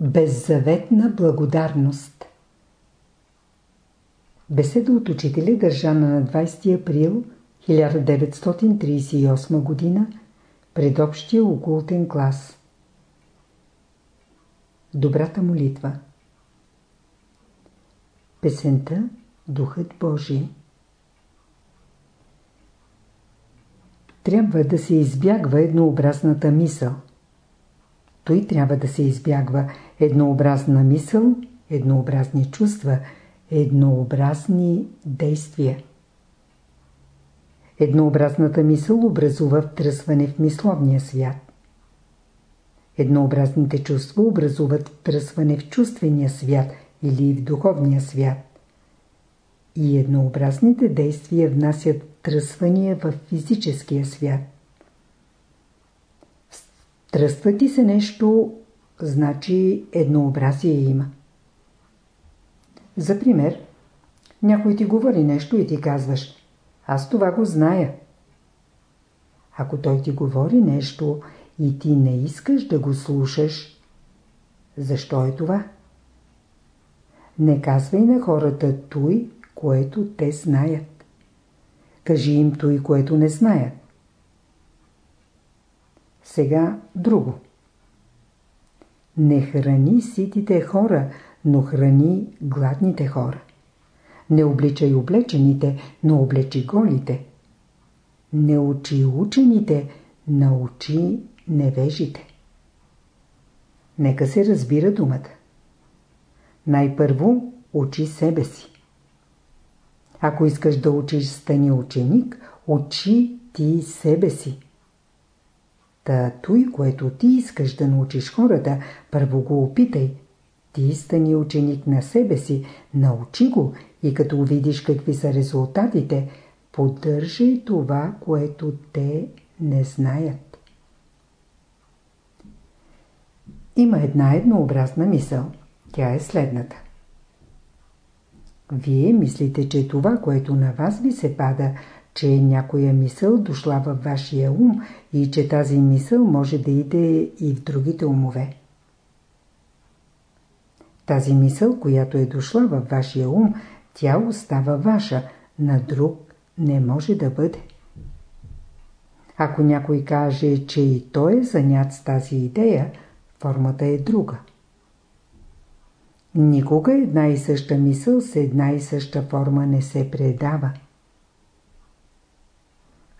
Беззаветна благодарност Беседа от учителя държана на 20 април 1938 г. пред общия окултен клас. Добрата молитва Песента Духът Божий Трябва да се избягва еднообразната мисъл. Той трябва да се избягва еднообразна мисъл, еднообразни чувства, еднообразни действия. Еднообразната мисъл образува втръсване в мисловния свят. Еднообразните чувства образуват втръсване в чувствения свят или в духовния свят. И еднообразните действия внасят втръсвания в физическия свят. Тръства ти се нещо, значи еднообразие има. За пример, някой ти говори нещо и ти казваш Аз това го зная. Ако той ти говори нещо и ти не искаш да го слушаш, защо е това? Не казвай на хората той, което те знаят. Кажи им той, което не знаят. Сега друго. Не храни ситите хора, но храни гладните хора. Не обличай облечените, но облечи голите. Не учи учените, научи невежите. Нека се разбира думата. Най-първо учи себе си. Ако искаш да учиш стани ученик, учи ти себе си. Та той, което ти искаш да научиш хората, първо го опитай. Ти стани ученик на себе си, научи го и като видиш какви са резултатите, поддържай това, което те не знаят. Има една еднообразна мисъл. Тя е следната. Вие мислите, че това, което на вас ви се пада, че някоя мисъл дошла във вашия ум и че тази мисъл може да иде и в другите умове. Тази мисъл, която е дошла във вашия ум, тя остава ваша, на друг не може да бъде. Ако някой каже, че и той е занят с тази идея, формата е друга. Никога една и съща мисъл с една и съща форма не се предава.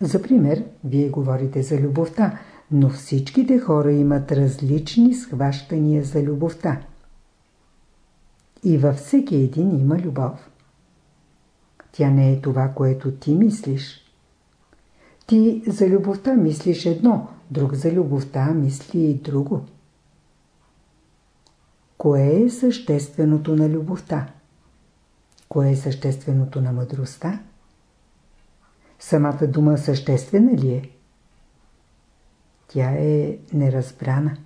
За пример, вие говорите за любовта, но всичките хора имат различни схващания за любовта. И във всеки един има любов. Тя не е това, което ти мислиш. Ти за любовта мислиш едно, друг за любовта мисли и друго. Кое е същественото на любовта? Кое е същественото на мъдростта? Самата дума съществена ли е? Тя е неразбрана.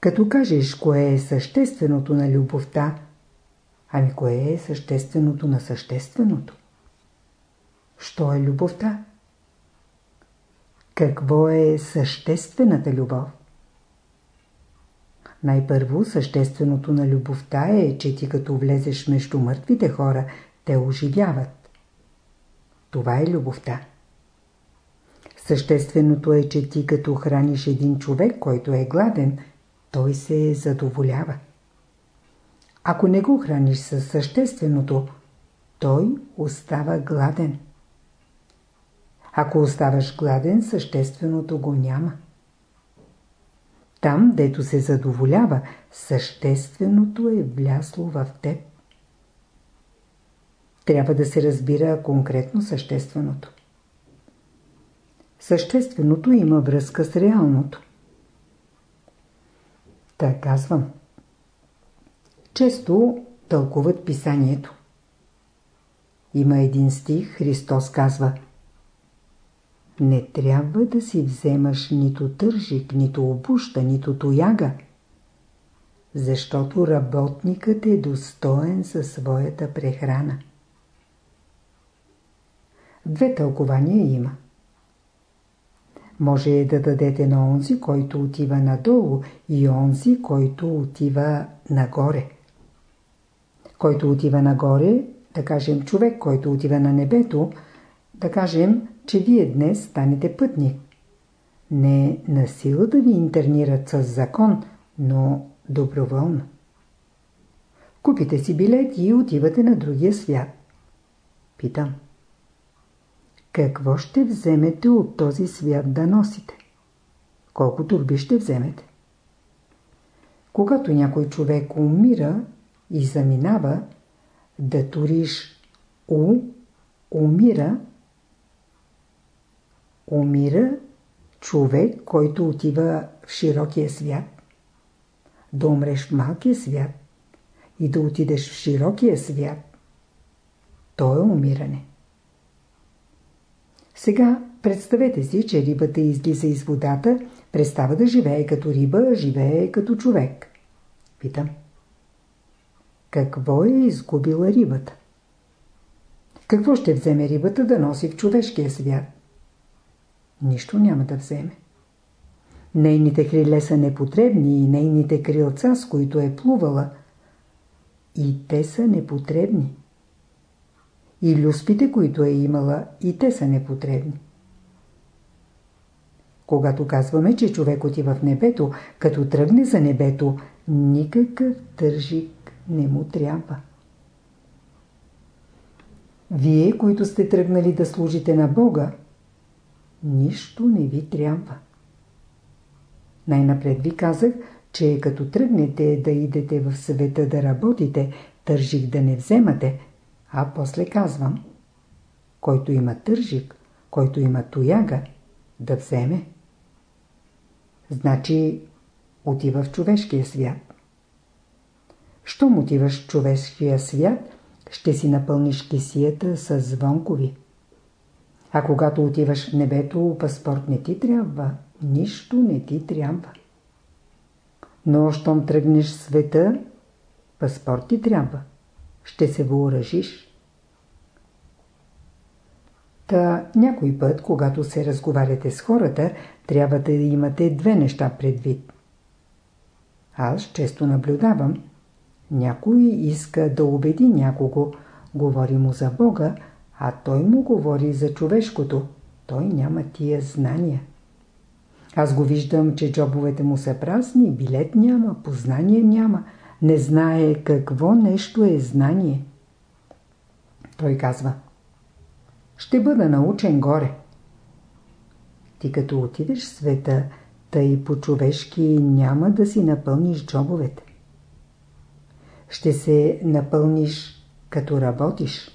Като кажеш кое е същественото на любовта, ами кое е същественото на същественото? Що е любовта? Какво е съществената любов? Най-първо същественото на любовта е, че ти като влезеш между мъртвите хора, те оживяват. Това е любовта. Същественото е, че ти като храниш един човек, който е гладен, той се задоволява. Ако не го храниш със същественото, той остава гладен. Ако оставаш гладен, същественото го няма. Там, дето се задоволява, същественото е влясло в теб. Трябва да се разбира конкретно същественото. Същественото има връзка с реалното. Та казвам. Често тълкуват писанието. Има един стих, Христос казва – не трябва да си вземаш нито тържик, нито обуща, нито тояга, защото работникът е достоен за своята прехрана. Две тълкования има. може да дадете на онзи, който отива надолу и онзи, който отива нагоре. Който отива нагоре, да кажем човек, който отива на небето, да кажем, че вие днес станете пътник. Не на сила да ви интернират с закон, но доброволно. Купите си билет и отивате на другия свят. Питам. Какво ще вземете от този свят да носите? Колко турби ще вземете? Когато някой човек умира и заминава, да туриш у, умира, умира човек, който отива в широкия свят. Да умреш в малкия свят и да отидеш в широкия свят. То е умиране. Сега представете си, че рибата излиза из водата, престава да живее като риба, живее като човек. Питам. Какво е изгубила рибата? Какво ще вземе рибата да носи в човешкия свят? Нищо няма да вземе. Нейните криле са непотребни и нейните крилца, с които е плувала, и те са непотребни. И люспите, които е имала, и те са непотребни. Когато казваме, че човек отива в небето, като тръгне за небето, никакъв тържик не му трябва. Вие, които сте тръгнали да служите на Бога, нищо не ви трябва. Най-напред ви казах, че като тръгнете да идете в света да работите, тържик да не вземате, а после казвам, който има тържик, който има тояга, да вземе. Значи отива в човешкия свят. Щом отиваш в човешкия свят, ще си напълниш кисията с звонкови. А когато отиваш в небето, паспорт не ти трябва, нищо не ти трябва. Но щом тръгнеш света, паспорт ти трябва. Ще се въоръжиш. Та някой път, когато се разговаряте с хората, трябва да имате две неща предвид. Аз често наблюдавам. Някой иска да убеди някого, говори му за Бога, а той му говори за човешкото. Той няма тия знания. Аз го виждам, че джобовете му са празни, билет няма, познание няма, не знае какво нещо е знание. Той казва, ще бъда научен горе. Ти като отидеш в света, тъй по-човешки няма да си напълниш джобовете. Ще се напълниш като работиш.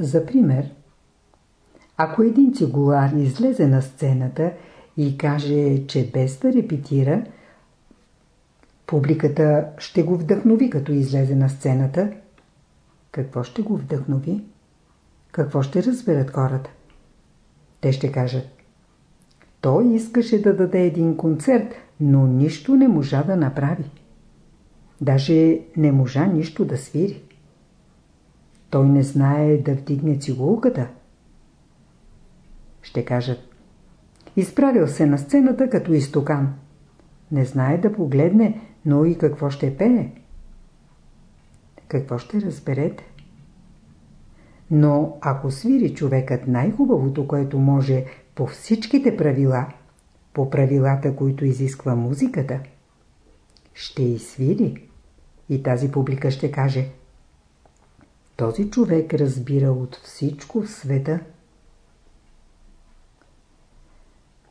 За пример, ако един цигулар излезе на сцената и каже, че без да репетира, публиката ще го вдъхнови като излезе на сцената. Какво ще го вдъхнови? Какво ще разберат хората? Те ще кажат Той искаше да даде един концерт, но нищо не можа да направи. Даже не можа нищо да свири. Той не знае да вдигне цигулката. Ще кажат. Изправил се на сцената като изтокан. Не знае да погледне, но и какво ще пее. Какво ще разберете? Но ако свири човекът най-хубавото, което може по всичките правила, по правилата, които изисква музиката, ще и свири. И тази публика ще каже – този човек разбира от всичко в света.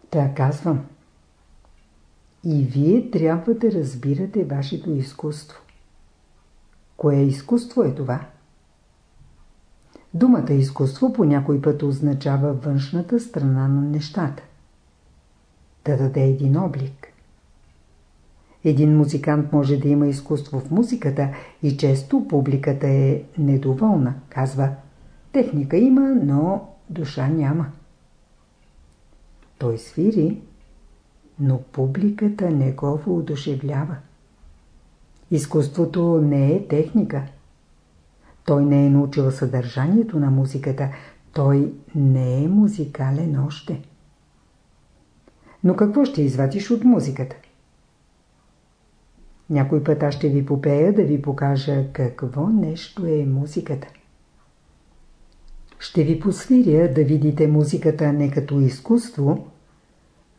Та казвам. И вие трябва да разбирате вашето изкуство. Кое изкуство е това? Думата изкуство по някой път означава външната страна на нещата. Да даде един облик. Един музикант може да има изкуство в музиката и често публиката е недоволна. Казва, техника има, но душа няма. Той свири, но публиката не го воодушевлява. Изкуството не е техника. Той не е научил съдържанието на музиката. Той не е музикален още. Но какво ще извадиш от музиката? Някой път аз ще ви попея да ви покажа какво нещо е музиката. Ще ви посвиря да видите музиката не като изкуство,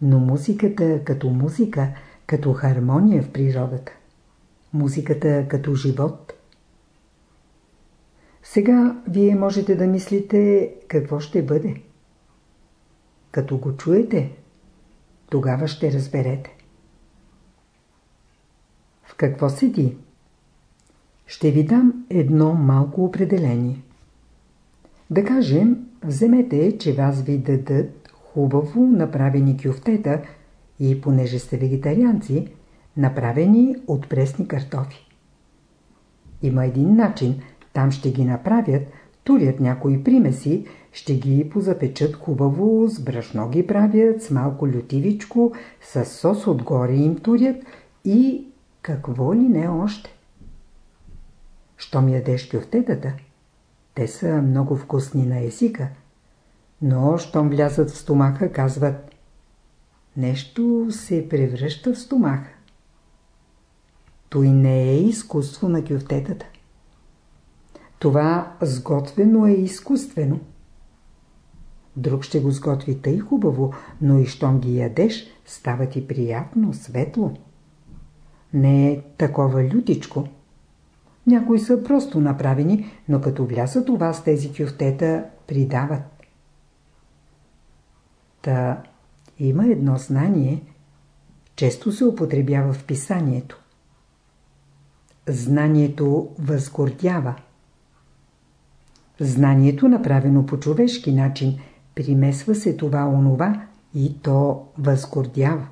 но музиката като музика, като хармония в природата. Музиката като живот. Сега вие можете да мислите какво ще бъде. Като го чуете, тогава ще разберете. В какво седи? Ще ви дам едно малко определение. Да кажем, вземете, че вас ви дадат хубаво направени кюфтета и понеже сте вегетарианци, направени от пресни картофи. Има един начин, там ще ги направят, турят някои примеси, ще ги позапечат хубаво, с брашно ги правят, с малко лютивичко, с сос отгоре им турят и какво ли не още. Щом ядеш кюфтетата, те са много вкусни на езика, но щом влязат в стомаха, казват нещо се превръща в стомаха. Той не е изкуство на кюфтетата. Това сготвено е изкуствено. Друг ще го сготви тъй хубаво, но и щом ги ядеш, става ти приятно, светло. Не е такова лютичко. Някои са просто направени, но като влязат у вас тези кюфтета, придават. Та има едно знание, често се употребява в писанието. Знанието възгордява. Знанието, направено по човешки начин, примесва се това онова и то възгордява.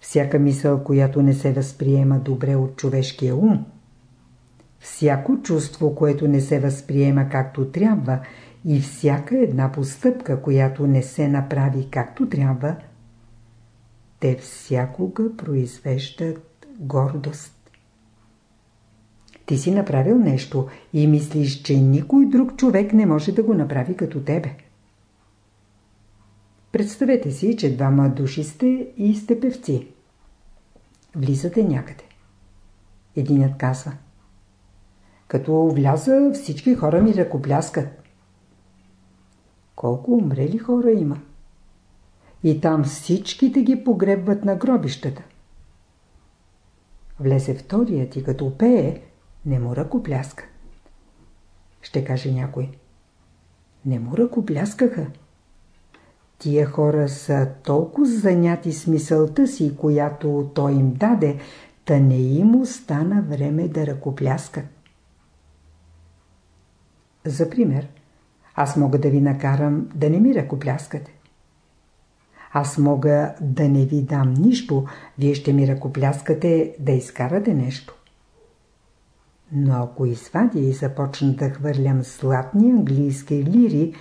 Всяка мисъл, която не се възприема добре от човешкия ум, всяко чувство, което не се възприема както трябва и всяка една постъпка, която не се направи както трябва, те всякога произвеждат гордост. Ти си направил нещо и мислиш, че никой друг човек не може да го направи като тебе. Представете си, че двама души сте и сте певци. Влизате някъде. Единят казва. Като вляза, всички хора ми ръкопляскат. Колко умрели хора има? И там всичките ги погребват на гробищата. Влезе вторият и като пее, не му ръкопляска. Ще каже някой. Не му ръкопляскаха. Тия хора са толкова заняти с мисълта си, която той им даде, та не им остана време да ръкопляскат. За пример, аз мога да ви накарам да не ми ръкопляскате. Аз мога да не ви дам нищо, вие ще ми ръкопляскате да изкарате нещо. Но ако извадя и започна да хвърлям златни английски лири,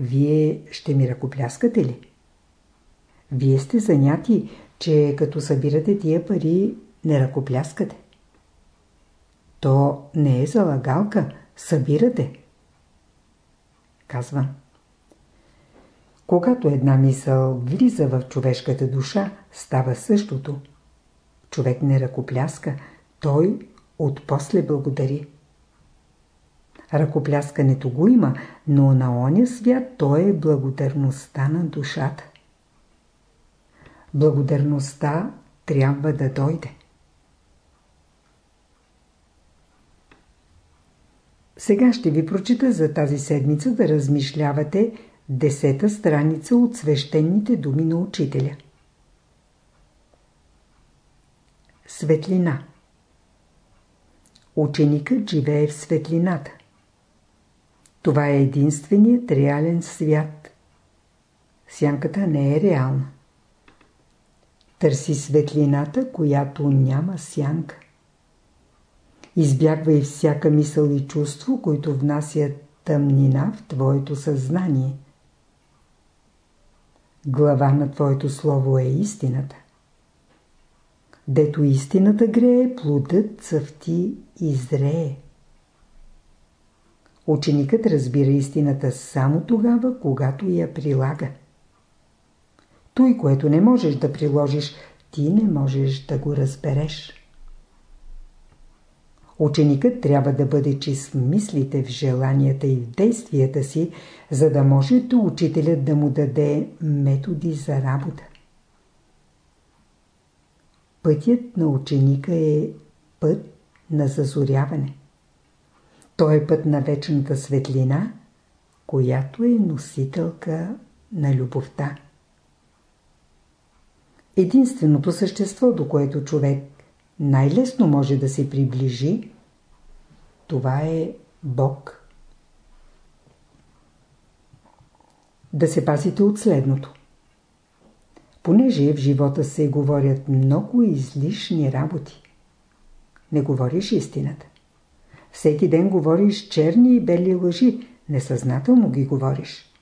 вие ще ми ръкопляскате ли? Вие сте заняти, че като събирате тия пари, не ръкопляскате. То не е залагалка, събирате. Казвам. Когато една мисъл влиза в човешката душа, става същото. Човек не ръкопляска, той отпосле благодари. Ръкопляскането го има, но на оня свят то е благодарността на душата. Благодарността трябва да дойде. Сега ще ви прочита за тази седмица да размишлявате десета страница от свещените думи на учителя. Светлина Ученикът живее в светлината. Това е единственият реален свят. Сянката не е реална. Търси светлината, която няма сянка. Избягвай всяка мисъл и чувство, които внасят тъмнина в твоето съзнание. Глава на твоето слово е истината. Дето истината грее, плодът цъфти и зрее. Ученикът разбира истината само тогава, когато я прилага. Той, което не можеш да приложиш, ти не можеш да го разбереш. Ученикът трябва да бъде чист в мислите, в желанията и в действията си, за да може да учителят да му даде методи за работа. Пътят на ученика е път на зазоряване. Той е път на вечната светлина, която е носителка на любовта. Единственото същество, до което човек най-лесно може да се приближи, това е Бог. Да се пазите от следното. Понеже в живота се говорят много излишни работи. Не говориш истината. Всеки ден говориш черни и бели лъжи, несъзнателно ги говориш.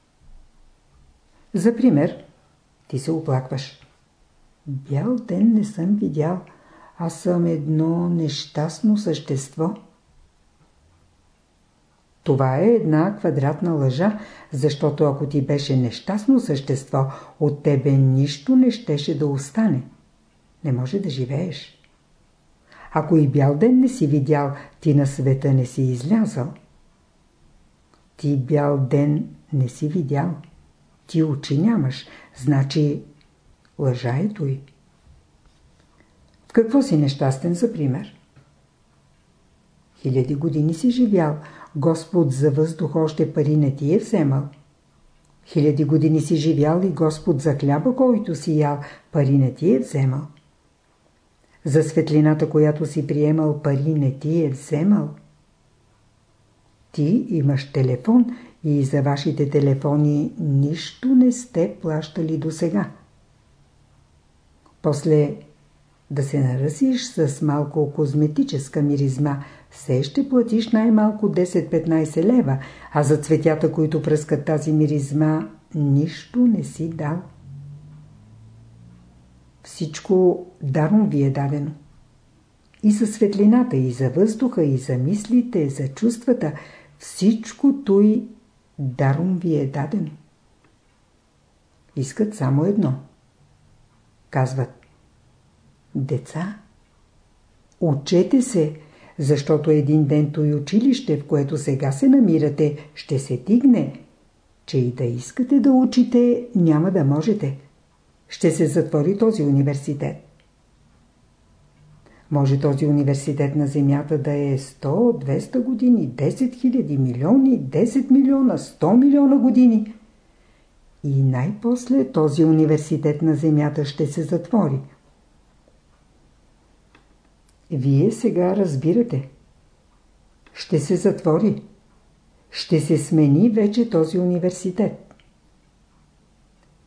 За пример, ти се оплакваш. Бял ден не съм видял, аз съм едно нещастно същество. Това е една квадратна лъжа, защото ако ти беше нещастно същество, от тебе нищо не щеше да остане. Не може да живееш. Ако и бял ден не си видял, ти на света не си излязал. Ти бял ден не си видял. Ти очи нямаш, значи лъжа е той. Какво си нещастен, за пример? Хиляди години си живял, Господ за въздух още пари не ти е вземал. Хиляди години си живял и Господ за хляба, който си ял, пари не ти е вземал. За светлината, която си приемал, пари не ти е вземал. Ти имаш телефон и за вашите телефони нищо не сте плащали до сега. После да се наръсиш с малко козметическа миризма, все ще платиш най-малко 10-15 лева, а за цветята, които пръскат тази миризма, нищо не си дал. Всичко даром ви е дадено. И за светлината, и за въздуха, и за мислите, за чувствата, всичко той даром ви е дадено. Искат само едно. Казват Деца, учете се, защото един ден той училище, в което сега се намирате, ще се тигне, че и да искате да учите, няма да можете. Ще се затвори този университет. Може този университет на Земята да е 100-200 години, 10 000 милиони, 10 милиона, 100 милиона години. И най-после този университет на Земята ще се затвори. Вие сега разбирате. Ще се затвори. Ще се смени вече този университет.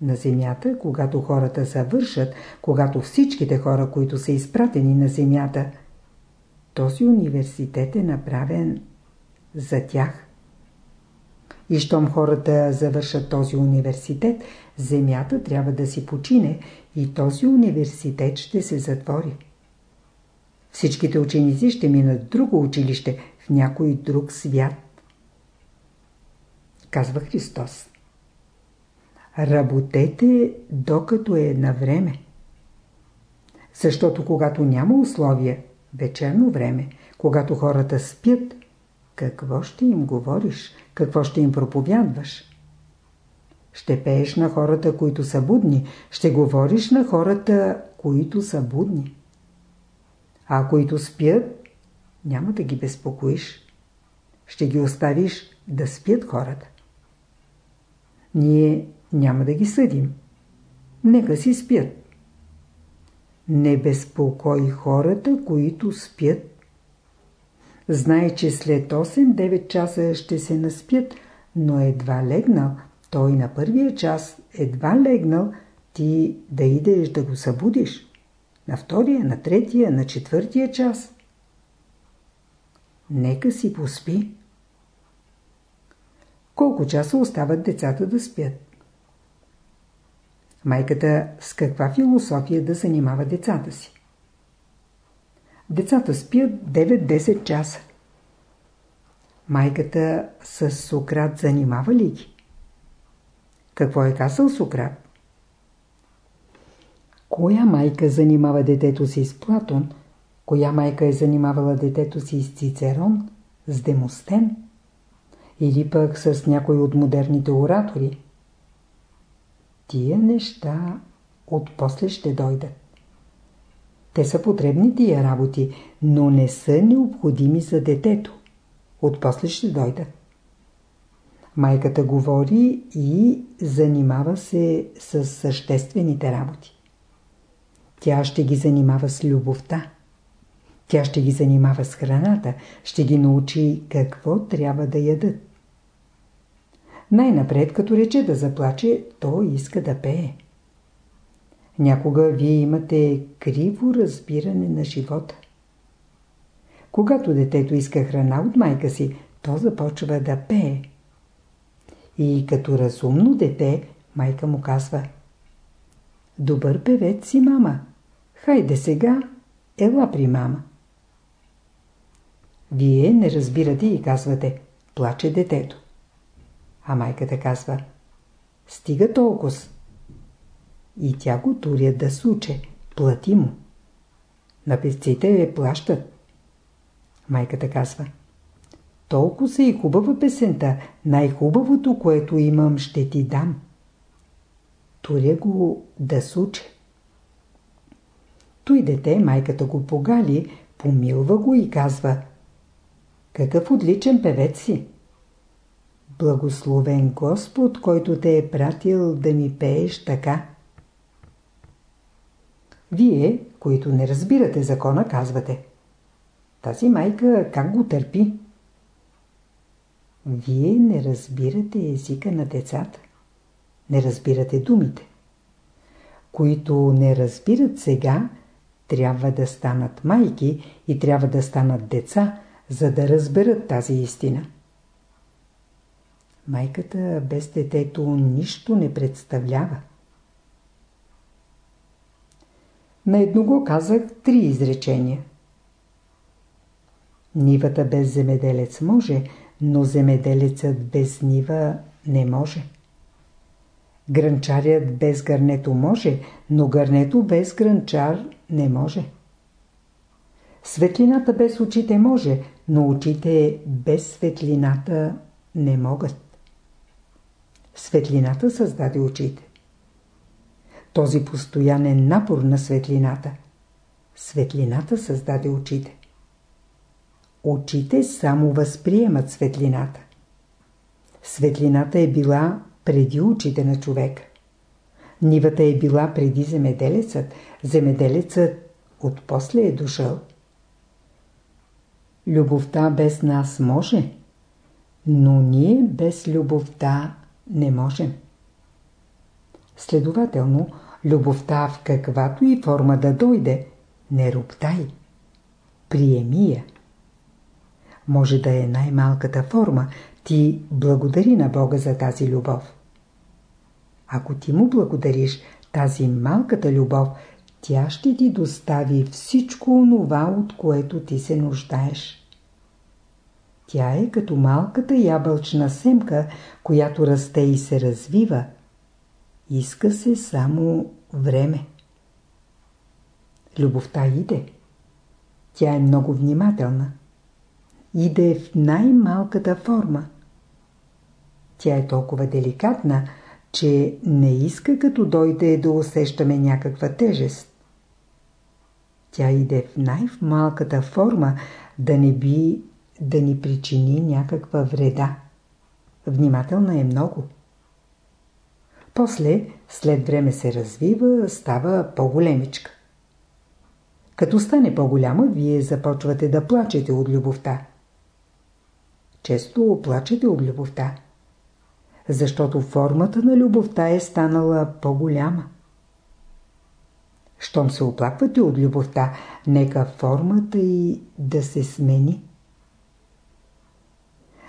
На Земята, когато хората завършат, когато всичките хора, които са изпратени на Земята, този университет е направен за тях. И щом хората завършат този университет, Земята трябва да си почине и този университет ще се затвори. Всичките ученици ще минат в друго училище, в някой друг свят. Казва Христос. Работете докато е на време. Защото когато няма условия, вечерно време, когато хората спят, какво ще им говориш, какво ще им проповядваш? Ще пееш на хората, които са будни, ще говориш на хората, които са будни. А които спят, няма да ги безпокоиш. Ще ги оставиш да спят хората. Ние няма да ги съдим. Нека си спят. Не безпокой хората, които спят. Знай, че след 8-9 часа ще се наспят, но едва легнал, той на първия час едва легнал, ти да идеш да го събудиш на втория, на третия, на четвъртия час. Нека си поспи. Колко часа остават децата да спят? Майката с каква философия да занимава децата си? Децата спят 9-10 часа. Майката с Сократ занимава ли ги? Какво е казал Сократ? Коя майка занимава детето си с Платон? Коя майка е занимавала детето си с Цицерон? С Демостен? Или пък с някой от модерните оратори? Тия неща от после ще дойдат. Те са потребни тия работи, но не са необходими за детето. От после ще дойдат. Майката говори и занимава се с съществените работи. Тя ще ги занимава с любовта. Тя ще ги занимава с храната, ще ги научи какво трябва да ядат. Най-напред, като рече да заплаче, то иска да пее. Някога вие имате криво разбиране на живота. Когато детето иска храна от майка си, то започва да пее. И като разумно дете, майка му казва Добър певец си, мама. Хайде сега, ела при мама. Вие не разбирате и казвате Плаче детето. А майката казва Стига толкова. И тя го туря да суче. Плати му. На певците плащат. Майката казва Толкова са и хубава песента. Най-хубавото, което имам, ще ти дам. Туря го да суче. Той дете, майката го погали, помилва го и казва Какъв отличен певец си! Благословен Господ, който те е пратил да ми пееш така. Вие, които не разбирате закона, казвате Тази майка как го търпи? Вие не разбирате езика на децата. Не разбирате думите. Които не разбират сега, трябва да станат майки и трябва да станат деца, за да разберат тази истина. Майката без детето нищо не представлява. На едно го казах три изречения. Нивата без земеделец може, но земеделецът без нива не може. Гранчарят без гърнето може, но гърнето без гранчар не може. Светлината без очите може, но очите без светлината не могат. Светлината създаде очите. Този постоянен напор на светлината. Светлината създаде очите. Очите само възприемат светлината. Светлината е била преди очите на човек. Нивата е била преди земеделецът, земеделецът отпосле е дошъл. Любовта без нас може, но ние без любовта не можем. Следователно, любовта в каквато и форма да дойде, не роптай. Приеми я. Може да е най-малката форма, ти благодари на Бога за тази любов. Ако ти му благодариш тази малката любов, тя ще ти достави всичко онова, от което ти се нуждаеш. Тя е като малката ябълчна семка, която расте и се развива. Иска се само време. Любовта иде. Тя е много внимателна. Иде в най-малката форма. Тя е толкова деликатна, че не иска като дойде да усещаме някаква тежест. Тя иде в най-малката форма, да не би да ни причини някаква вреда. Внимателна е много. После, след време се развива, става по-големичка. Като стане по-голяма, вие започвате да плачете от любовта. Често плачете от любовта защото формата на любовта е станала по-голяма. Щом се оплаквате от любовта, нека формата и да се смени.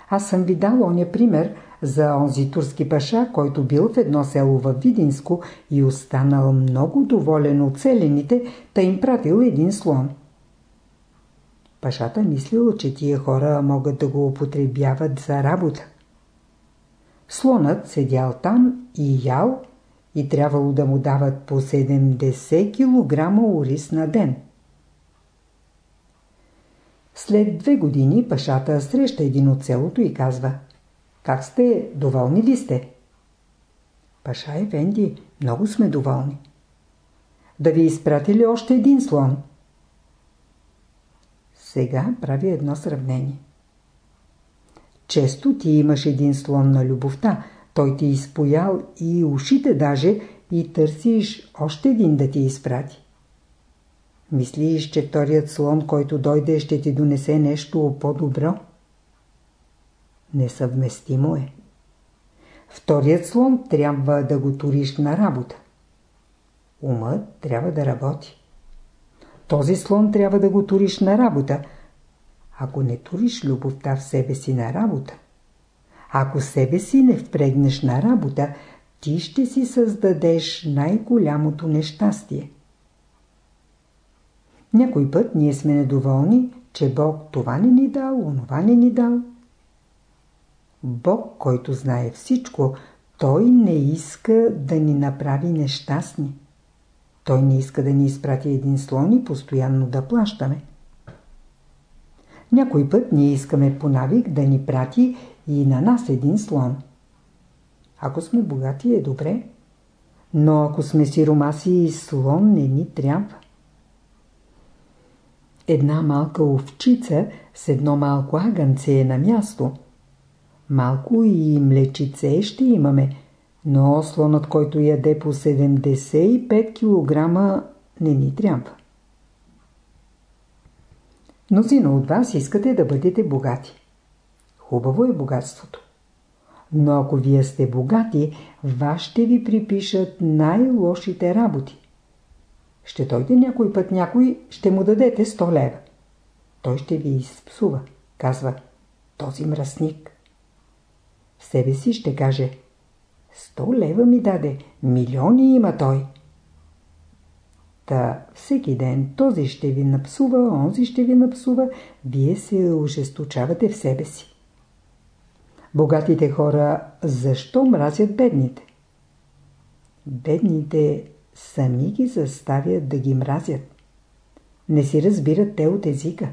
Аз съм ви дал оня пример за онзи турски паша, който бил в едно село във Видинско и останал много доволен от селените, та им пратил един слон. Пашата мислил, че тия хора могат да го употребяват за работа. Слонът седял там и ял и трябвало да му дават по 70 кг ориз на ден. След две години пашата среща един от селото и казва Как сте? Доволни ли сте? Паша Ефенди, много сме доволни. Да ви изпрати ли още един слон? Сега прави едно сравнение. Често ти имаш един слон на любовта, той ти изпоял и ушите даже и търсиш още един да ти изпрати. Мислиш, че вторият слон, който дойде, ще ти донесе нещо по-добро? Несъвместимо е. Вторият слон трябва да го туриш на работа. Умът трябва да работи. Този слон трябва да го туриш на работа. Ако не туриш любовта в себе си на работа, ако себе си не впрегнеш на работа, ти ще си създадеш най-голямото нещастие. Някой път ние сме недоволни, че Бог това не ни дал, онова не ни дал. Бог, който знае всичко, Той не иска да ни направи нещастни. Той не иска да ни изпрати един слон и постоянно да плащаме. Някой път ние искаме по навик да ни прати и на нас един слон. Ако сме богати е добре, но ако сме сиромаси и слон не ни трябва. Една малка овчица с едно малко агънце е на място. Малко и млечице ще имаме, но слонът, който яде по 75 кг, не ни трябва. Мнозина от вас искате да бъдете богати. Хубаво е богатството. Но ако вие сте богати, вас ще ви припишат най-лошите работи. Ще дойде някой път някой, ще му дадете 100 лева. Той ще ви изпсува. Казва, този мръсник. В себе си ще каже, 100 лева ми даде, милиони има той. Та всеки ден този ще ви напсува, онзи ще ви напсува, вие се ожесточавате в себе си. Богатите хора защо мразят бедните? Бедните сами ги заставят да ги мразят. Не си разбират те от езика.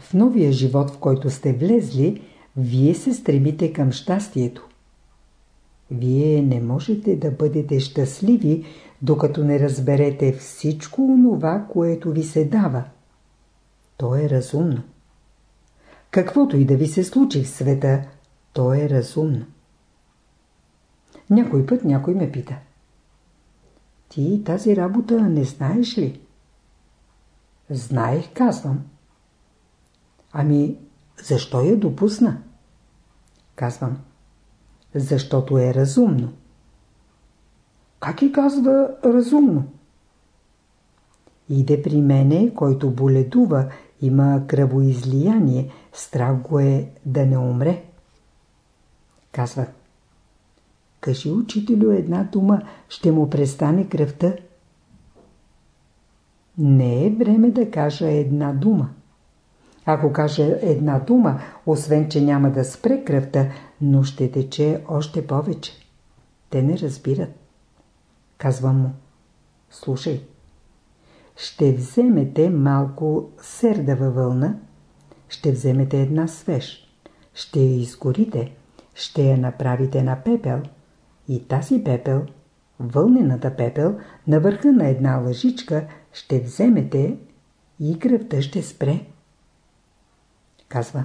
В новия живот, в който сте влезли, вие се стремите към щастието. Вие не можете да бъдете щастливи, докато не разберете всичко онова, което ви се дава. То е разумно. Каквото и да ви се случи в света, то е разумно. Някой път някой ме пита. Ти тази работа не знаеш ли? Знаех, казвам. Ами, защо я допусна? Казвам. Защото е разумно. Как и казва разумно? Иде при мене, който боледува, има кръвоизлияние, страх го е да не умре. Казва, кажи учителю една дума, ще му престане кръвта. Не е време да кажа една дума. Ако кажа една дума, освен че няма да спре кръвта, но ще тече още повече. Те не разбират. Казвам му, слушай, ще вземете малко сердава вълна, ще вземете една свеж, ще я изгорите, ще я направите на пепел и тази пепел, вълнената пепел, на върха на една лъжичка ще вземете и кръвта ще спре. Казва,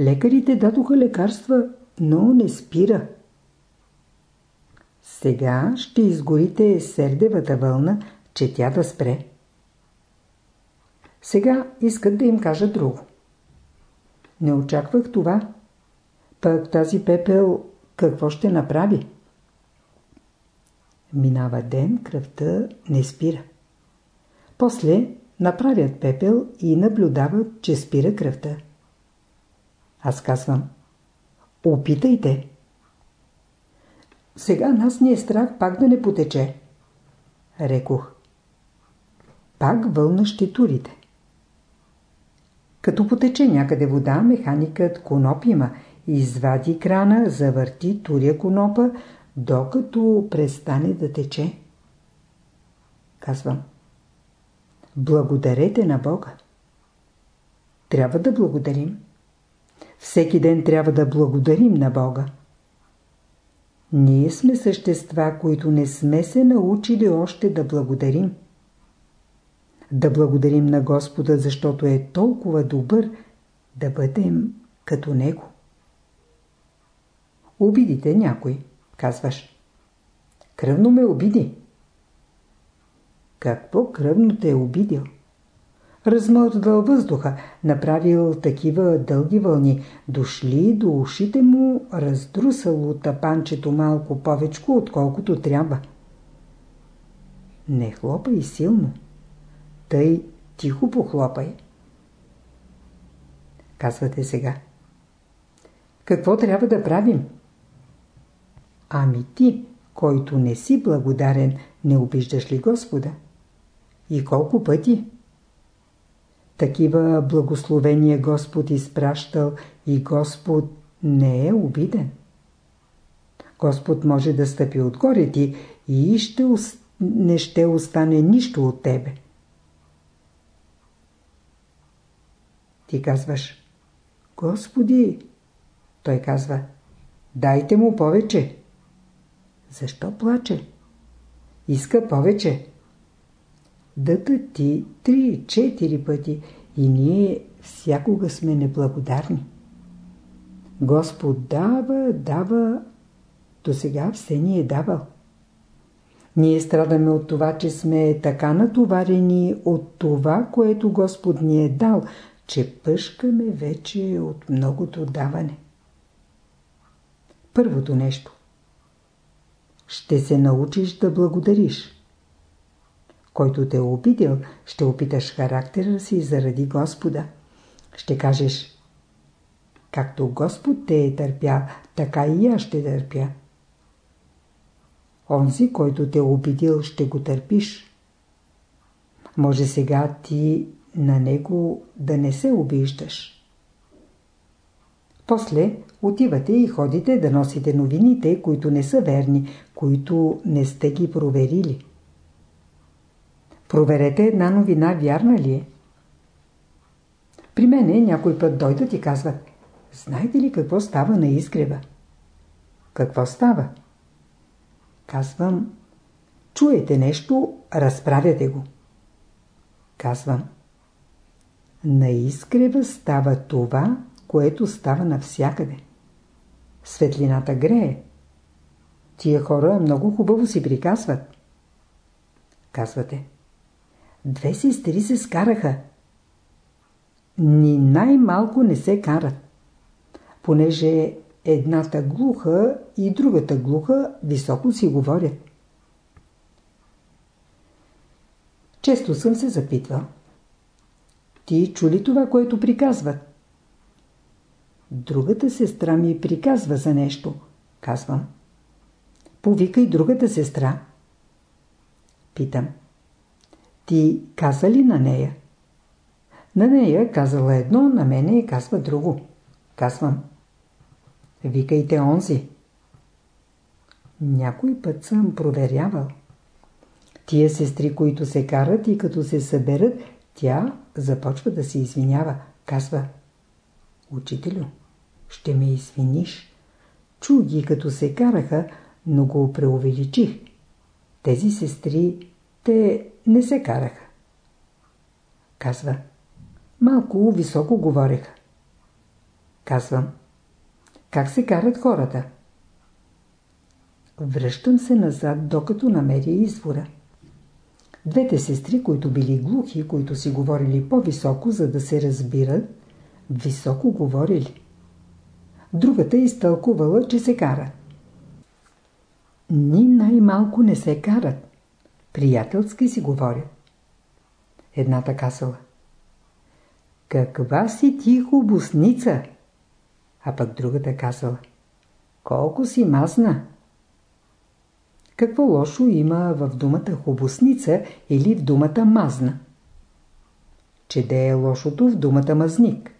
лекарите дадоха лекарства, но не спира. Сега ще изгорите сердевата вълна, че тя да спре. Сега искат да им кажа друго. Не очаквах това. Пък тази пепел какво ще направи? Минава ден, кръвта не спира. После направят пепел и наблюдават, че спира кръвта. Аз казвам, опитайте. Сега нас ни е страх пак да не потече. Рекох, пак вълна ще турите. Като потече някъде вода, механикът коноп има, извади крана, завърти туря конопа, докато престане да тече. Казвам. Благодарете на Бога. Трябва да благодарим. Всеки ден трябва да благодарим на Бога. Ние сме същества, които не сме се научили още да благодарим. Да благодарим на Господа, защото е толкова добър да бъдем като Него. Обидите някой, казваш. Кръвно ме обиди. Какво кръвно те е обидил? Размърдал въздуха, направил такива дълги вълни, дошли до ушите му, раздрусало тапанчето малко повечко, отколкото трябва. Не хлопай силно, тъй тихо похлопай. Казвате сега. Какво трябва да правим? Ами ти, който не си благодарен, не обиждаш ли Господа? И колко пъти? Такива благословения Господ изпращал и Господ не е обиден. Господ може да стъпи отгоре ти и ще, не ще остане нищо от тебе. Ти казваш, Господи, той казва, дайте му повече. Защо плаче? Иска повече. Дъта ти три-четири пъти и ние всякога сме неблагодарни. Господ дава, дава, до сега все ни е давал. Ние страдаме от това, че сме така натоварени от това, което Господ ни е дал, че пъшкаме вече от многото даване. Първото нещо. Ще се научиш да благодариш. Който те е обидел, ще опиташ характера си заради Господа. Ще кажеш, както Господ те е търпя, така и аз ще търпя. Онзи, който те е обидил, ще го търпиш. Може сега ти на него да не се обиждаш. После отивате и ходите да носите новините, които не са верни, които не сте ги проверили. Проверете една новина, вярна ли е? При мене някой път дойдат и казват Знаете ли какво става на изгрева? Какво става? Казвам Чуете нещо, разправяте го. Казвам На изгрева става това, което става навсякъде. Светлината грее. Тия хора много хубаво си приказват. Казвате Две сестри се скараха. Ни най-малко не се карат. Понеже едната глуха и другата глуха високо си говорят. Често съм се запитвал. Ти чули това, което приказват? Другата сестра ми приказва за нещо. Казвам. Повикай другата сестра. Питам. Ти каза ли на нея? На нея казала едно, на мене и казва друго. Казвам. Викайте онзи. Някой път съм проверявал. Тия сестри, които се карат и като се съберат, тя започва да се извинява. Казва. Учителю, ще ме извиниш. Чу ги като се караха, но го преувеличих. Тези сестри, те не се караха. Казва, малко високо говореха. Казвам, как се карат хората? Връщам се назад, докато намеря извора. Двете сестри, които били глухи, които си говорили по-високо, за да се разбират, високо говорили. Другата изтълкувала, че се кара. Ни най-малко не се карат. Приятелски си говорят. Едната казала. Каква си ти хубосница? А пък другата казала. Колко си мазна? Какво лошо има в думата хубосница или в думата мазна? Че де е лошото в думата мазник?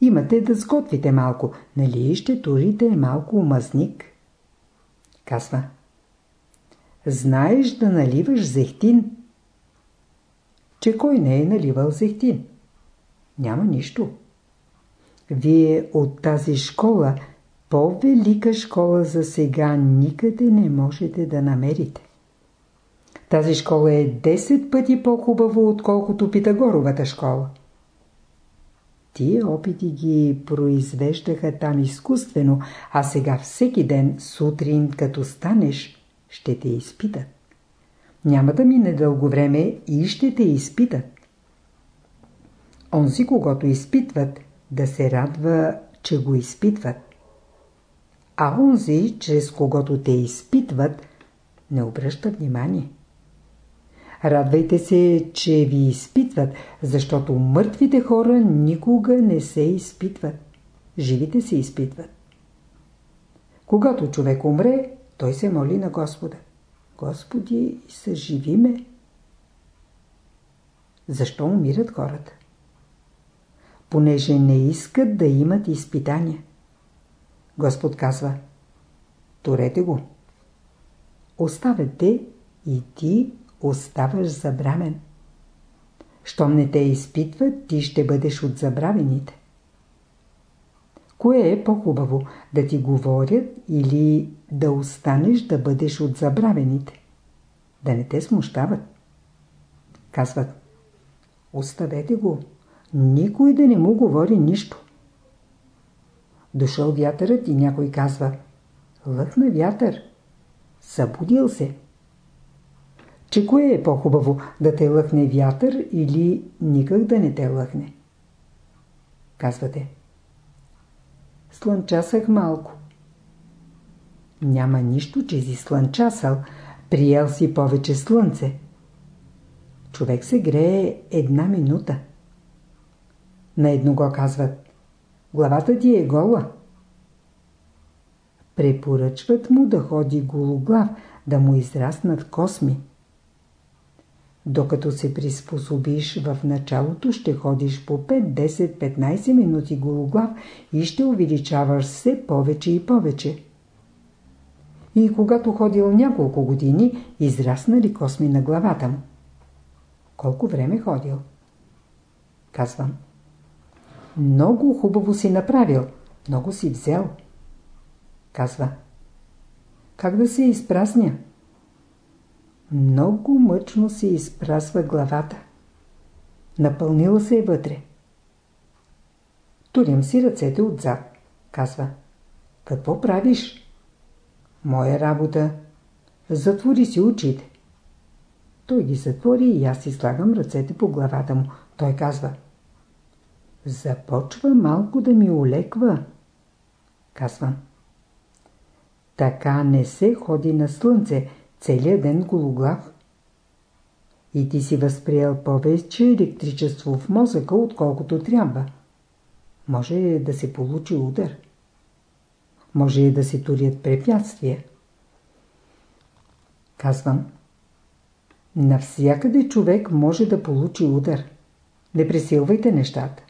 Имате да сготвите малко, нали ще турите малко мазник? Казва. Знаеш да наливаш зехтин. Че кой не е наливал зехтин? Няма нищо. Вие от тази школа, по-велика школа за сега, никъде не можете да намерите. Тази школа е 10 пъти по-хубаво, отколкото Питагоровата школа. Тия опити ги произвеждаха там изкуствено, а сега всеки ден, сутрин, като станеш, ще те изпитат. Няма да мине дълго време и ще те изпитат. Онзи, когато изпитват, да се радва, че го изпитват. А онзи, чрез когото те изпитват, не обръща внимание. Радвайте се, че ви изпитват, защото мъртвите хора никога не се изпитват. Живите се изпитват. Когато човек умре, той се моли на Господа. Господи, съживи ме. Защо умират хората? Понеже не искат да имат изпитания. Господ казва, Торете го. Оставете и ти оставаш забравен. Щом не те изпитват, ти ще бъдеш от забравените. Кое е по-хубаво? Да ти говорят или да останеш да бъдеш от забравените? Да не те смущават. Казват, оставете го. Никой да не му говори нищо. Дошъл вятърът и някой казва, лъхна вятър. Събудил се че кое е по-хубаво да те лъхне вятър или никак да не те лъхне? Казвате. Слънчасах малко. Няма нищо, че си слънчасал. Приел си повече слънце. Човек се грее една минута. На едно го казват. Главата ти е гола. Препоръчват му да ходи гологлав, да му израснат косми. Докато се приспособиш в началото, ще ходиш по 5, 10, 15 минути гологлав и ще увеличаваш все повече и повече. И когато ходил няколко години, израснали косми на главата му. Колко време ходил? Казвам. Много хубаво си направил, много си взел. Казва. Как да се изпразня? Много мъчно се изпрасва главата. Напълнила се е вътре. Турям си ръцете отзад. Казва. Какво правиш? Моя работа. Затвори си очите. Той ги затвори и аз си слагам ръцете по главата му. Той казва. Започва малко да ми олеква. Казвам. Така не се ходи на слънце, целият ден гологлав. И ти си възприел повече електричество в мозъка, отколкото трябва. Може да се получи удар. Може да се турят препятствия. Казвам. Навсякъде човек може да получи удар. Не пресилвайте нещата.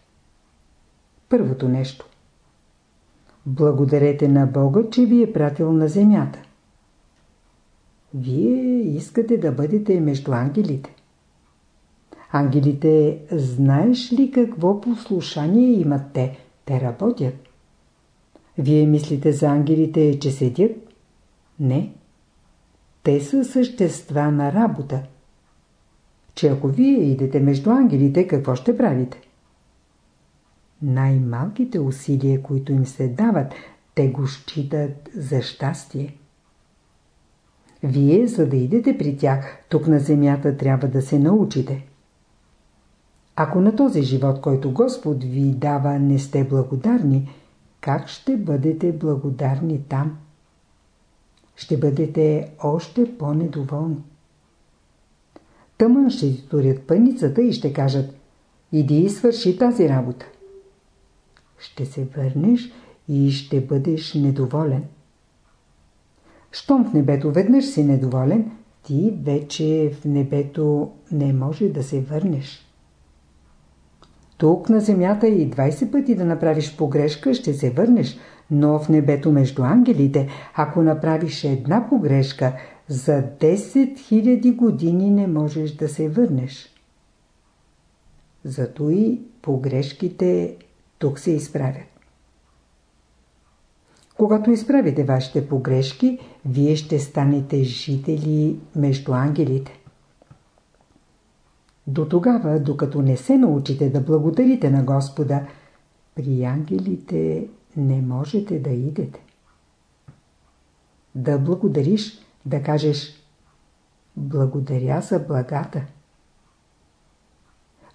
Първото нещо. Благодарете на Бога, че ви е пратил на земята. Вие искате да бъдете между ангелите. Ангелите, знаеш ли какво послушание имат те? Те работят. Вие мислите за ангелите, че седят? Не. Те са същества на работа. Че ако вие идете между ангелите, какво ще правите? Най-малките усилия, които им се дават, те го считат за щастие. Вие, за да идете при тях, тук на земята трябва да се научите. Ако на този живот, който Господ ви дава, не сте благодарни, как ще бъдете благодарни там? Ще бъдете още по-недоволни. Тъмън ще изторят пъницата и ще кажат Иди и свърши тази работа. Ще се върнеш и ще бъдеш недоволен. Щом в небето веднъж си недоволен, ти вече в небето не може да се върнеш. Тук на земята и 20 пъти да направиш погрешка, ще се върнеш, но в небето между ангелите, ако направиш една погрешка, за 10 000 години не можеш да се върнеш. Зато и погрешките тук се изправят. Когато изправите вашите погрешки, вие ще станете жители между ангелите. До тогава, докато не се научите да благодарите на Господа, при ангелите не можете да идете. Да благодариш, да кажеш Благодаря за благата.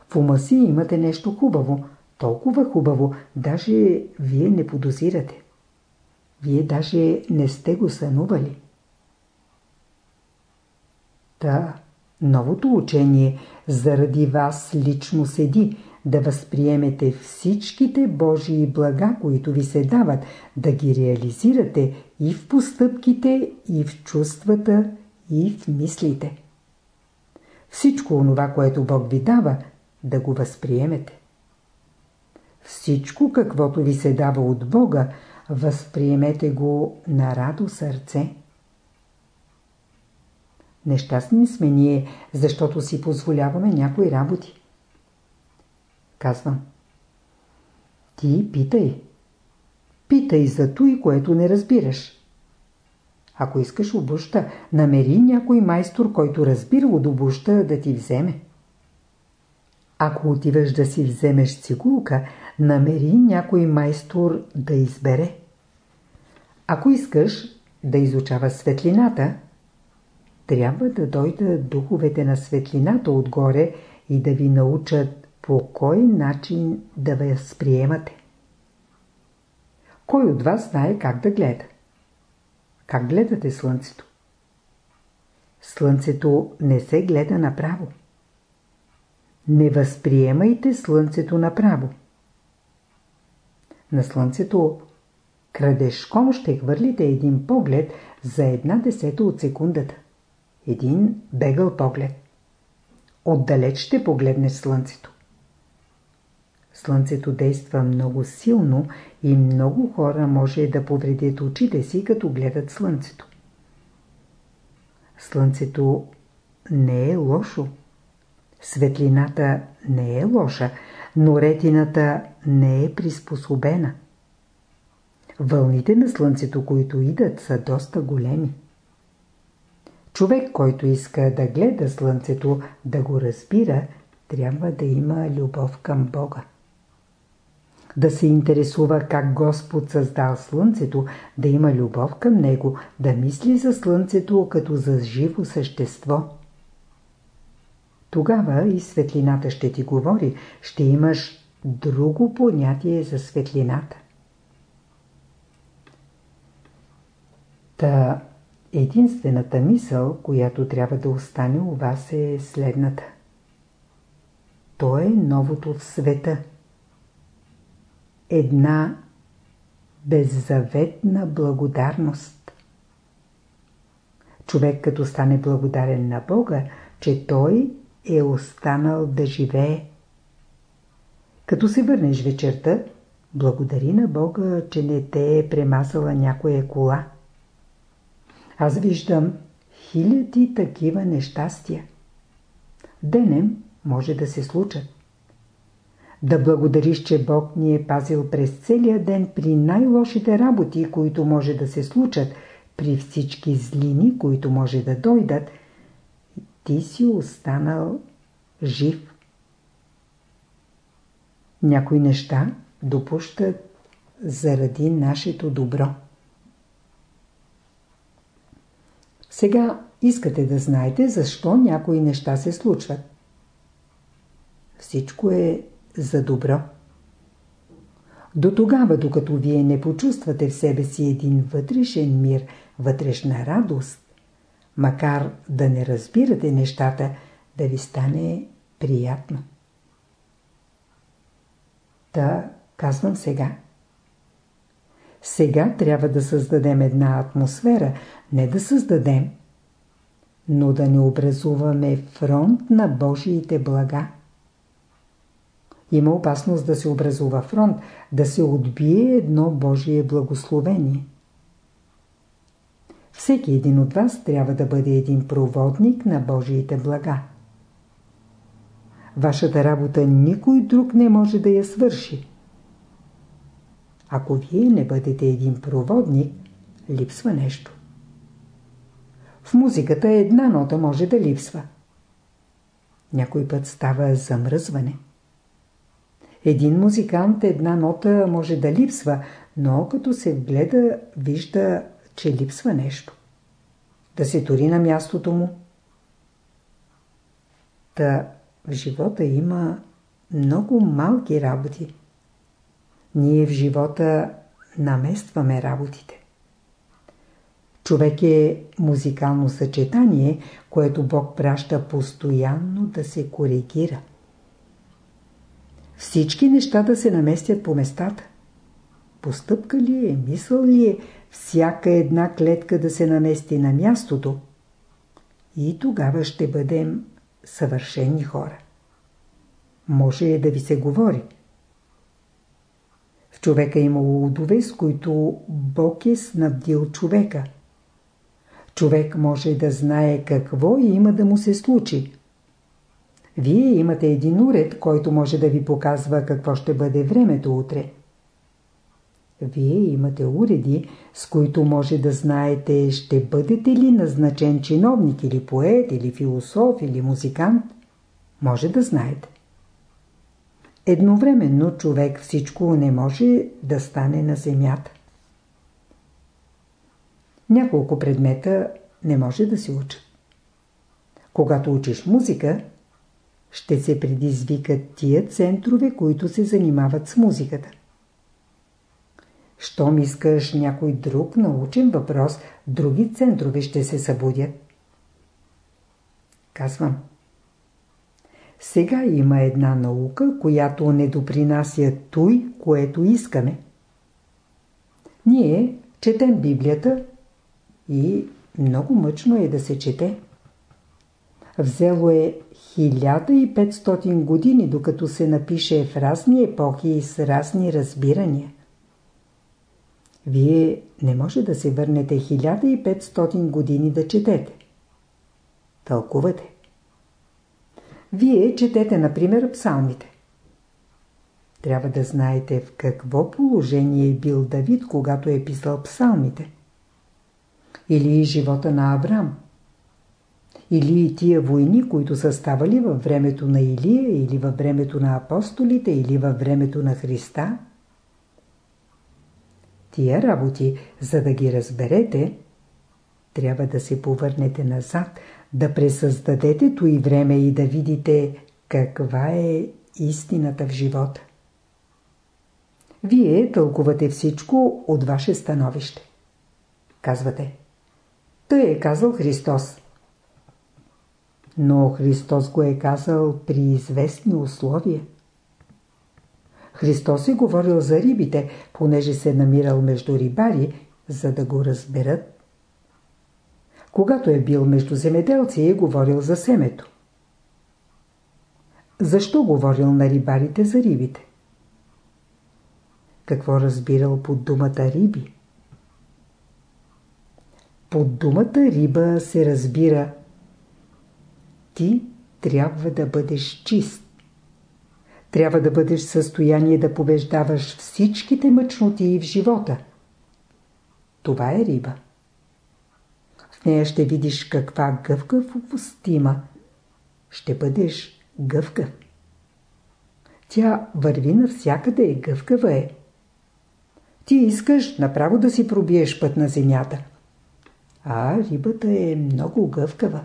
В ума си имате нещо хубаво, толкова хубаво, даже вие не подозирате. Вие даже не сте го сънували. Та, новото учение заради вас лично седи, да възприемете всичките Божии блага, които ви се дават, да ги реализирате и в постъпките, и в чувствата, и в мислите. Всичко онова, което Бог ви дава, да го възприемете. Всичко, каквото ви се дава от Бога, възприемете го на радо сърце. Нещастни сме ние, защото си позволяваме някои работи. Казвам. Ти питай. Питай за той, което не разбираш. Ако искаш обуща, намери някой майстор, който разбира от обуща да ти вземе. Ако отиваш да си вземеш цигулка, намери някой майстор да избере. Ако искаш да изучаваш светлината, трябва да дойдат духовете на светлината отгоре и да ви научат по кой начин да възприемате. Кой от вас знае как да гледа? Как гледате Слънцето? Слънцето не се гледа направо. Не възприемайте Слънцето направо. На Слънцето крадешком ще хвърлите един поглед за една десета от секундата. Един бегъл поглед. Отдалеч ще погледнеш Слънцето. Слънцето действа много силно и много хора може да повредят очите си, като гледат Слънцето. Слънцето не е лошо. Светлината не е лоша, но ретината не е приспособена. Вълните на Слънцето, които идат, са доста големи. Човек, който иска да гледа Слънцето, да го разбира, трябва да има любов към Бога да се интересува как Господ създал Слънцето, да има любов към Него, да мисли за Слънцето като за живо същество. Тогава и светлината ще ти говори, ще имаш друго понятие за светлината. Та единствената мисъл, която трябва да остане у вас е следната. То е новото в света – една беззаветна благодарност. Човек като стане благодарен на Бога, че той е останал да живее. Като се върнеш вечерта, благодари на Бога, че не те е премазала някоя кола. Аз виждам хиляди такива нещастия. Денем може да се случат. Да благодариш, че Бог ни е пазил през целия ден при най-лошите работи, които може да се случат, при всички злини, които може да дойдат. Ти си останал жив. Някои неща допущат заради нашето добро. Сега искате да знаете защо някои неща се случват. Всичко е за добро. До тогава, докато вие не почувствате в себе си един вътрешен мир, вътрешна радост, макар да не разбирате нещата, да ви стане приятно. Та, казвам сега. Сега трябва да създадем една атмосфера, не да създадем, но да не образуваме фронт на Божиите блага. Има опасност да се образува фронт, да се отбие едно Божие благословение. Всеки един от вас трябва да бъде един проводник на Божиите блага. Вашата работа никой друг не може да я свърши. Ако вие не бъдете един проводник, липсва нещо. В музиката една нота може да липсва. Някой път става замръзване. Един музикант една нота може да липсва, но като се вгледа, вижда, че липсва нещо. Да се тори на мястото му. Та в живота има много малки работи. Ние в живота наместваме работите. Човек е музикално съчетание, което Бог праща постоянно да се коригира. Всички неща да се наместят по местата. Постъпка ли е, мисъл ли е, всяка една клетка да се намести на мястото. И тогава ще бъдем съвършени хора. Може да ви се говори. Човека има лудове, с които Бог е снабдил човека. Човек може да знае какво и има да му се случи. Вие имате един уред, който може да ви показва какво ще бъде времето утре. Вие имате уреди, с които може да знаете ще бъдете ли назначен чиновник или поет, или философ, или музикант. Може да знаете. Едновременно човек всичко не може да стане на земята. Няколко предмета не може да се учат. Когато учиш музика, ще се предизвикат тия центрове, които се занимават с музиката. Щом искаш някой друг научен въпрос, други центрове ще се събудят. Казвам. Сега има една наука, която не допринася той, което искаме. Ние четем Библията и много мъчно е да се чете. Взело е 1500 години, докато се напише в разни епохи и с разни разбирания. Вие не може да се върнете 1500 години да четете. Тълкувате. Вие четете, например, псалмите. Трябва да знаете в какво положение е бил Давид, когато е писал псалмите. Или живота на Авраам. Или и тия войни, които са ставали във времето на Илия, или във времето на апостолите, или във времето на Христа – Тия работи, за да ги разберете, трябва да се повърнете назад, да пресъздадете и време и да видите каква е истината в живота. Вие тълкувате всичко от ваше становище. Казвате, тъй е казал Христос. Но Христос го е казал при известни условия. Христос е говорил за рибите, понеже се е намирал между рибари, за да го разберат. Когато е бил между земеделци, е говорил за семето. Защо говорил на рибарите за рибите? Какво разбирал под думата риби? Под думата риба се разбира Ти трябва да бъдеш чист. Трябва да бъдеш в състояние да побеждаваш всичките мъчноти в живота. Това е риба. Нея ще видиш каква гъвкавост има. Ще бъдеш гъвкав. Тя върви навсякъде, и гъвкава е. Ти искаш направо да си пробиеш път на земята. А рибата е много гъвкава.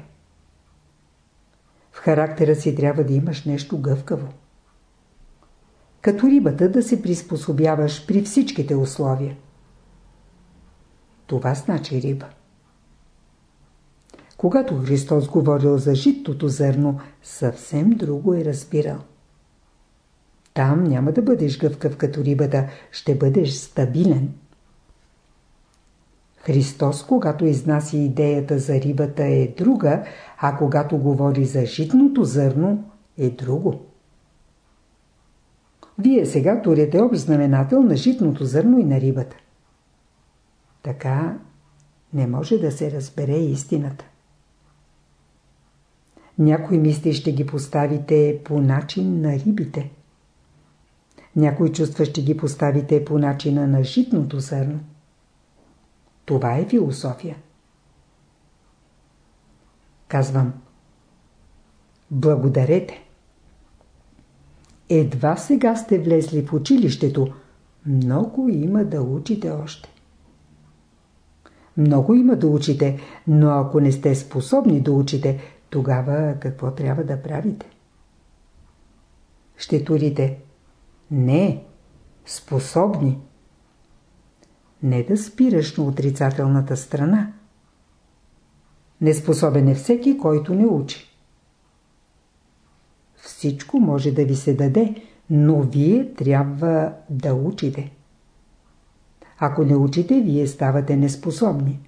В характера си трябва да имаш нещо гъвкаво като рибата да се приспособяваш при всичките условия. Това значи риба. Когато Христос говорил за житото зърно, съвсем друго е разбирал. Там няма да бъдеш гъвкав като рибата, ще бъдеш стабилен. Христос, когато изнася идеята за рибата е друга, а когато говори за житното зърно е друго. Вие сега туряте общ знаменател на житното зърно и на рибата. Така не може да се разбере истината. Някои мисли ще ги поставите по начин на рибите. Някои чувства ще ги поставите по начина на житното зърно. Това е философия. Казвам. Благодарете. Едва сега сте влезли в училището. Много има да учите още. Много има да учите, но ако не сте способни да учите, тогава какво трябва да правите? Ще турите. Не, способни. Не да спираш на отрицателната страна. Неспособен е всеки, който не учи. Всичко може да ви се даде, но вие трябва да учите. Ако не учите, вие ставате неспособни.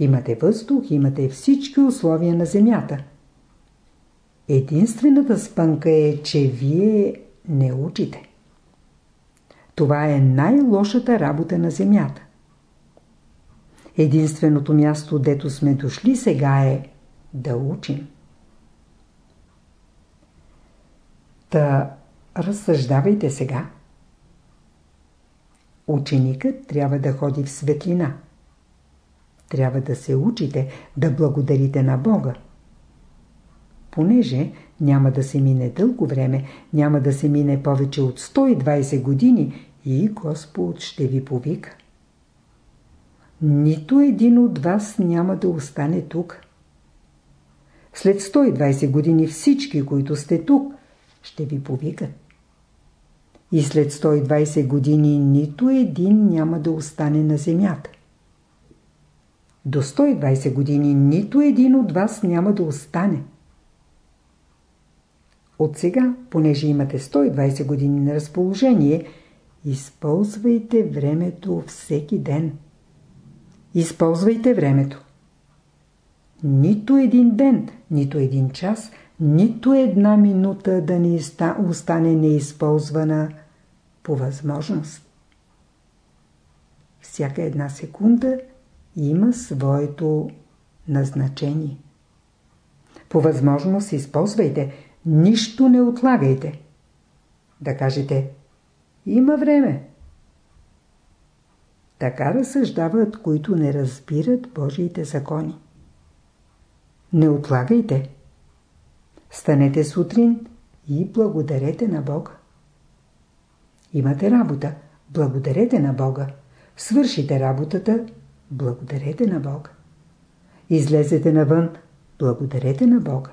Имате въздух, имате всички условия на земята. Единствената спънка е, че вие не учите. Това е най-лошата работа на земята. Единственото място, дето сме дошли сега е да учим. Та разсъждавайте сега. Ученикът трябва да ходи в светлина. Трябва да се учите, да благодарите на Бога. Понеже няма да се мине дълго време, няма да се мине повече от 120 години и Господ ще ви повика. Нито един от вас няма да остане тук. След 120 години всички, които сте тук, ще ви повикат. И след 120 години нито един няма да остане на земята. До 120 години нито един от вас няма да остане. От сега, понеже имате 120 години на разположение, използвайте времето всеки ден. Използвайте времето. Нито един ден, нито един час, нито една минута да не остане неизползвана по възможност. Всяка една секунда има своето назначение. По възможност използвайте, нищо не отлагайте. Да кажете, има време. Така разсъждават, които не разбират Божиите закони. Не отлагайте. Станете сутрин и благодарете на Бога. Имате работа, благодарете на Бога. Свършите работата, благодарете на Бога. Излезете навън, благодарете на Бога.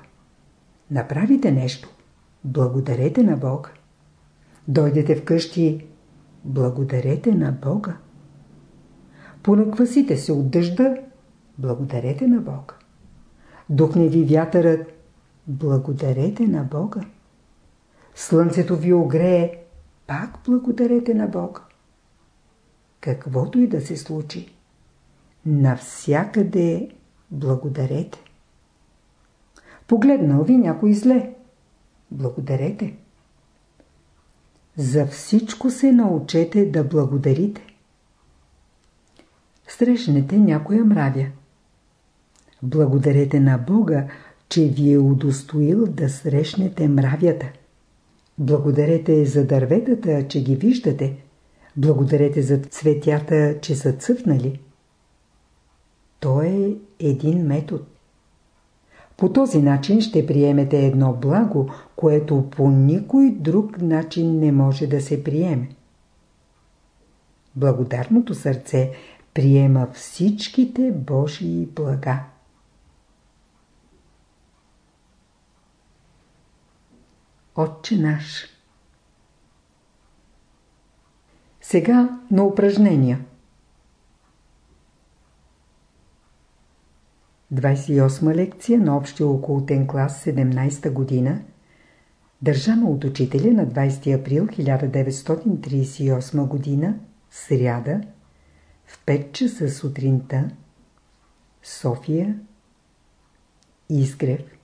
Направите нещо, благодарете на Бога. Дойдете вкъщи, благодарете на Бога. Понаквасите се от дъжда, благодарете на Бога. Духне ви вятърът, благодарете на Бога. Слънцето ви огрее, пак благодарете на Бога. Каквото и да се случи, навсякъде благодарете. Погледнал ви някой зле, благодарете. За всичко се научете да благодарите. Срещнете някоя мравя. Благодарете на Бога, че ви е удостоил да срещнете мравята. Благодарете за дърветата, че ги виждате. Благодарете за цветята, че са цъфнали. То е един метод. По този начин ще приемете едно благо, което по никой друг начин не може да се приеме. Благодарното сърце приема всичките Божии блага. Отче наш Сега на упражнения. 28 лекция на общия околотен клас 17 година, държана от учителя на 20 април 1938 година, сряда, в 5 часа сутринта, София, Изгрев,